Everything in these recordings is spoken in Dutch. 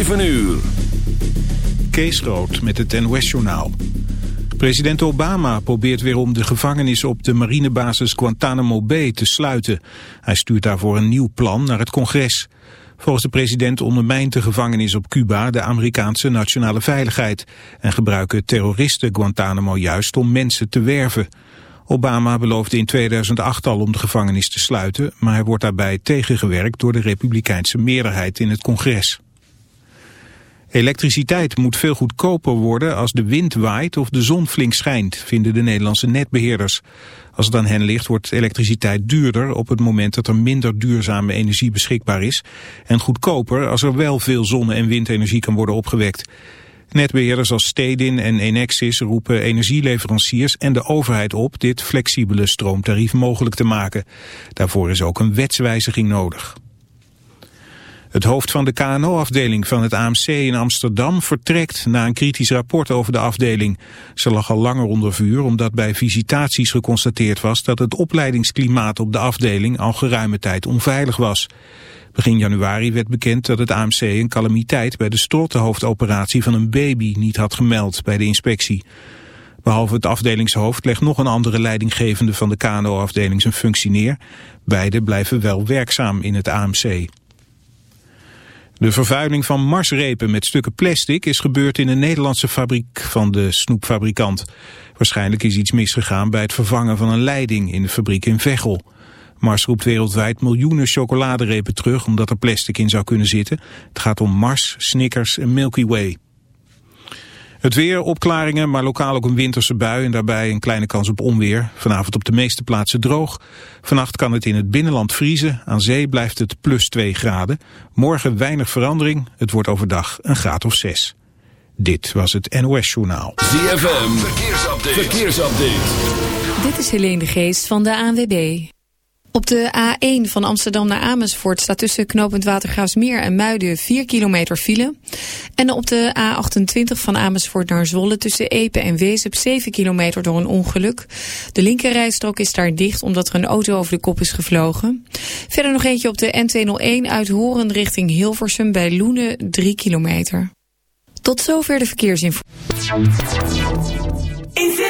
7 uur. Kees Rood met het NOS-journaal. President Obama probeert weer om de gevangenis op de marinebasis Guantanamo Bay te sluiten. Hij stuurt daarvoor een nieuw plan naar het congres. Volgens de president ondermijnt de gevangenis op Cuba de Amerikaanse nationale veiligheid... en gebruiken terroristen Guantanamo juist om mensen te werven. Obama beloofde in 2008 al om de gevangenis te sluiten... maar hij wordt daarbij tegengewerkt door de republikeinse meerderheid in het congres. Elektriciteit moet veel goedkoper worden als de wind waait of de zon flink schijnt, vinden de Nederlandse netbeheerders. Als het aan hen ligt wordt elektriciteit duurder op het moment dat er minder duurzame energie beschikbaar is en goedkoper als er wel veel zonne- en windenergie kan worden opgewekt. Netbeheerders als Stedin en Enexis roepen energieleveranciers en de overheid op dit flexibele stroomtarief mogelijk te maken. Daarvoor is ook een wetswijziging nodig. Het hoofd van de KNO-afdeling van het AMC in Amsterdam vertrekt na een kritisch rapport over de afdeling. Ze lag al langer onder vuur omdat bij visitaties geconstateerd was dat het opleidingsklimaat op de afdeling al geruime tijd onveilig was. Begin januari werd bekend dat het AMC een calamiteit bij de stortehoofdoperatie van een baby niet had gemeld bij de inspectie. Behalve het afdelingshoofd legt nog een andere leidinggevende van de KNO-afdeling zijn functie neer. Beide blijven wel werkzaam in het AMC. De vervuiling van marsrepen met stukken plastic is gebeurd in een Nederlandse fabriek van de snoepfabrikant. Waarschijnlijk is iets misgegaan bij het vervangen van een leiding in de fabriek in Veghel. Mars roept wereldwijd miljoenen chocoladerepen terug omdat er plastic in zou kunnen zitten. Het gaat om Mars, Snickers en Milky Way. Het weer, opklaringen, maar lokaal ook een winterse bui en daarbij een kleine kans op onweer. Vanavond op de meeste plaatsen droog. Vannacht kan het in het binnenland vriezen. Aan zee blijft het plus 2 graden. Morgen weinig verandering. Het wordt overdag een graad of 6. Dit was het NOS Journaal. ZFM, verkeersupdate. verkeersupdate. Dit is Helene de Geest van de ANWB. Op de A1 van Amsterdam naar Amersfoort staat tussen knooppunt Watergraafsmeer en Muiden 4 kilometer file. En op de A28 van Amersfoort naar Zwolle tussen Epe en Wezep 7 kilometer door een ongeluk. De linkerrijstrook is daar dicht omdat er een auto over de kop is gevlogen. Verder nog eentje op de N201 uit Horen richting Hilversum bij Loenen 3 kilometer. Tot zover de verkeersinformatie.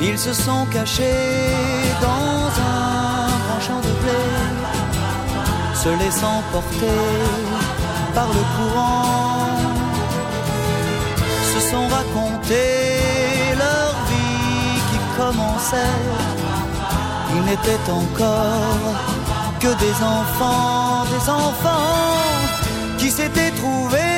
Ils se sont cachés dans un grand champ de blé, se laissant porter par le courant, se sont racontés leur vie qui commençait. Ils n'étaient encore que des enfants, des enfants qui s'étaient trouvés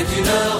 C'est une romance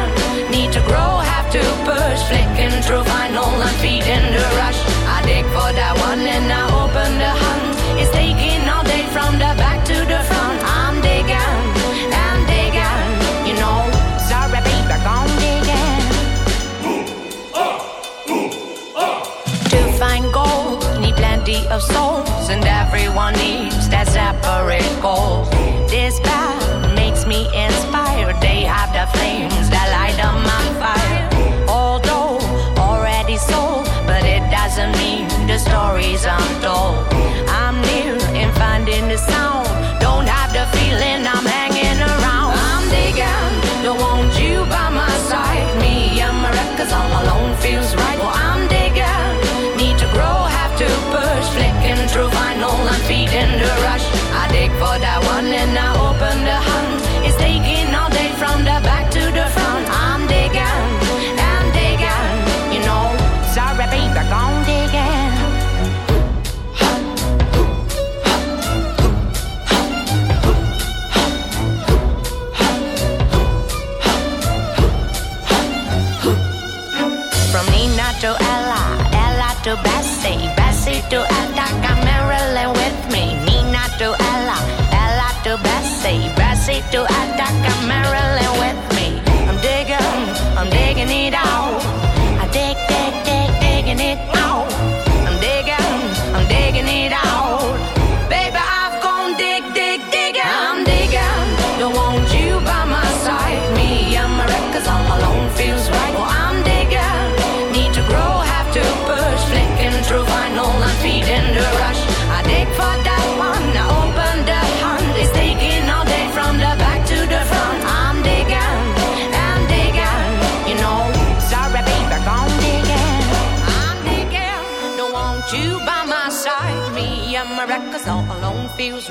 Flicking through vinyl and feeding the rush. I dig for that one and I open the hunt. It's taking all day from the back to the front. I'm digging, I'm digging, you know. Sorry, baby, I'm digging. To find gold, need plenty of souls, and everyone needs that separate goal. still at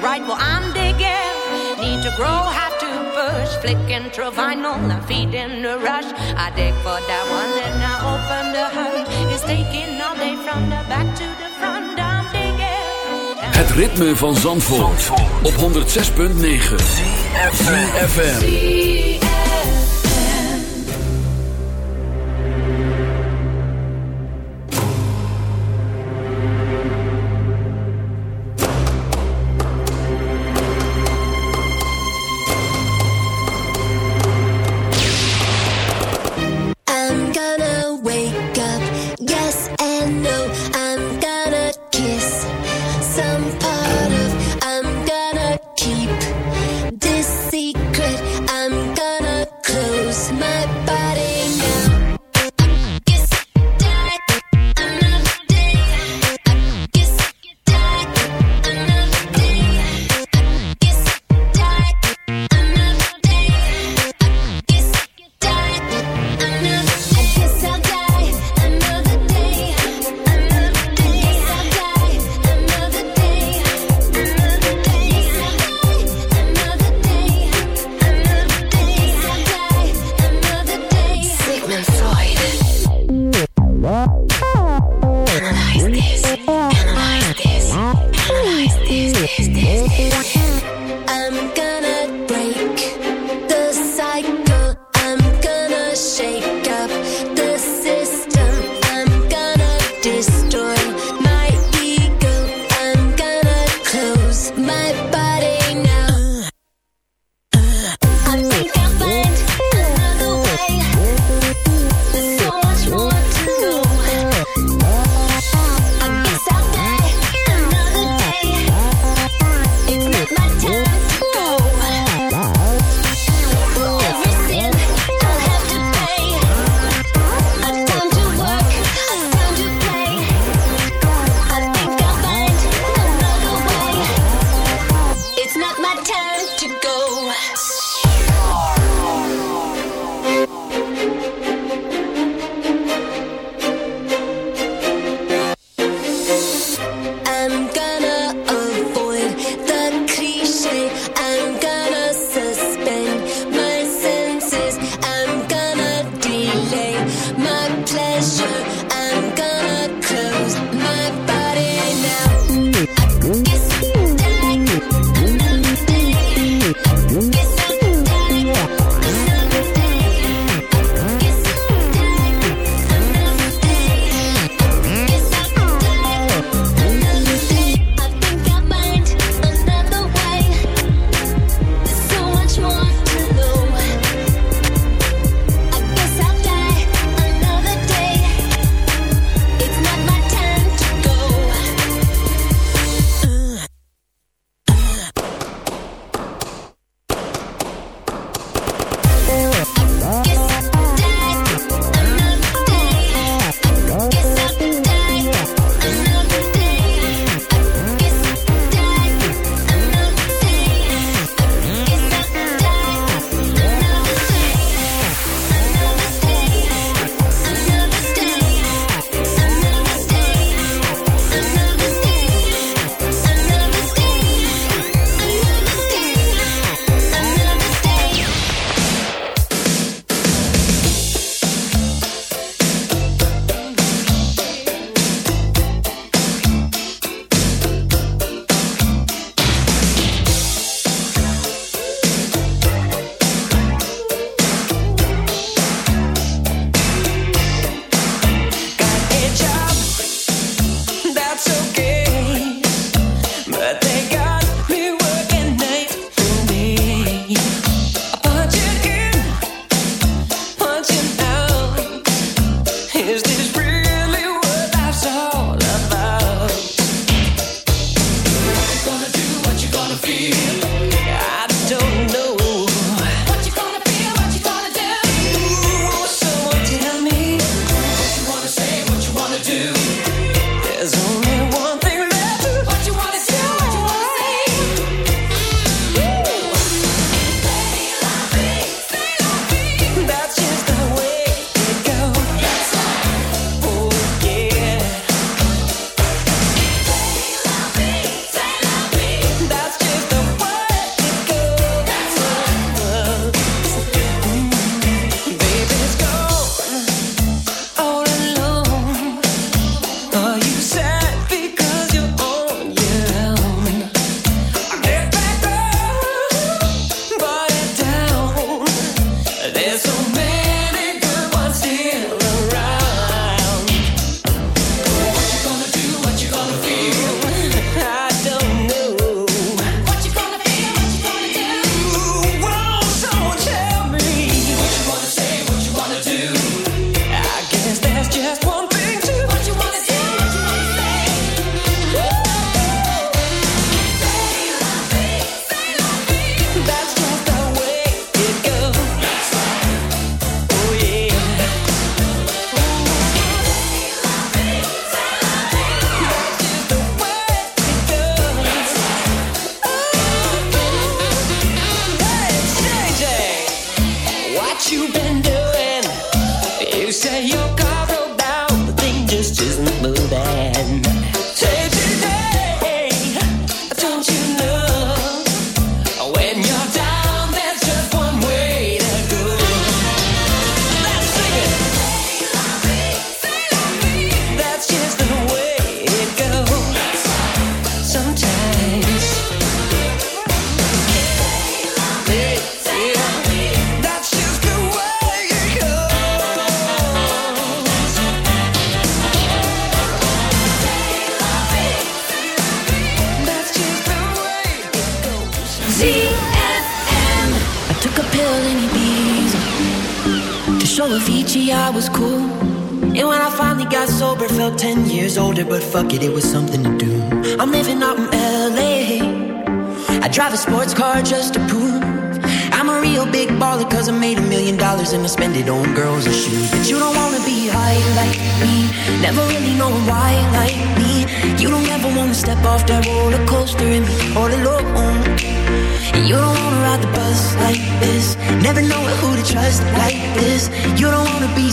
right. Well, I'm digging. Need to grow, have to push. Flicking through vinyl, I'm feeding the rush. I dig for that one and I open the hood. It's taking all day from the back to the front. I'm digging. Het ritme van Zandvoort, op 106.9 FM.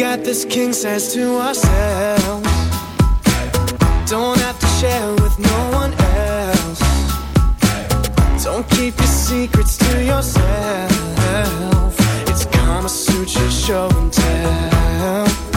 got this king size to ourselves. Don't have to share with no one else. Don't keep your secrets to yourself. It's Kama Sutra show and tell.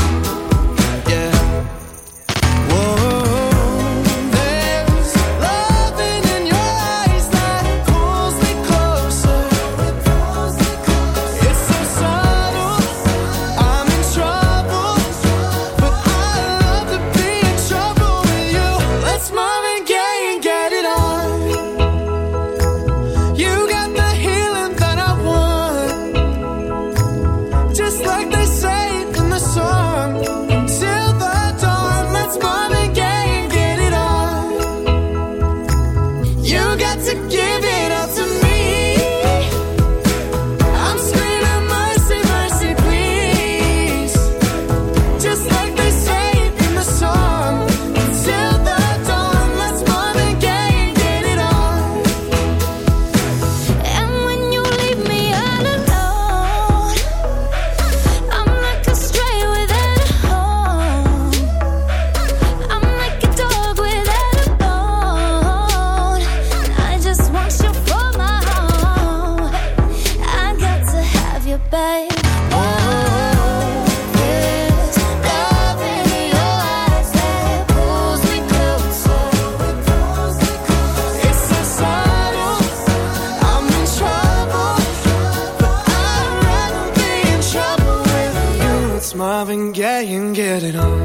yeah, you can get it on.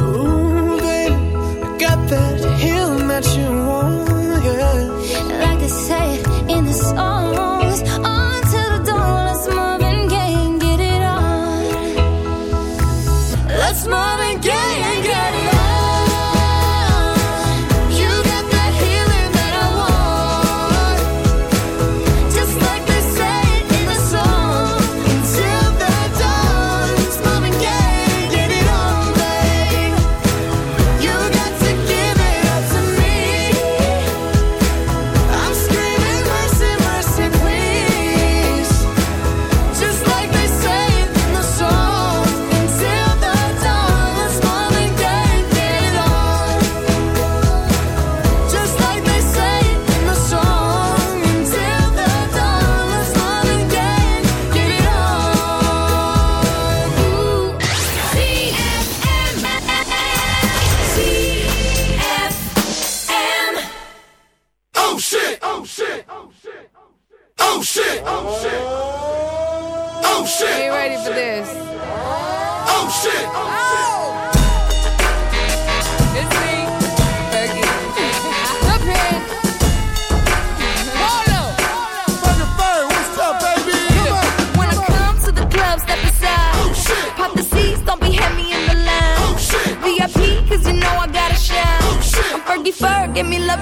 Ooh, baby, I got that healing that you want, yeah. Like they say in the song.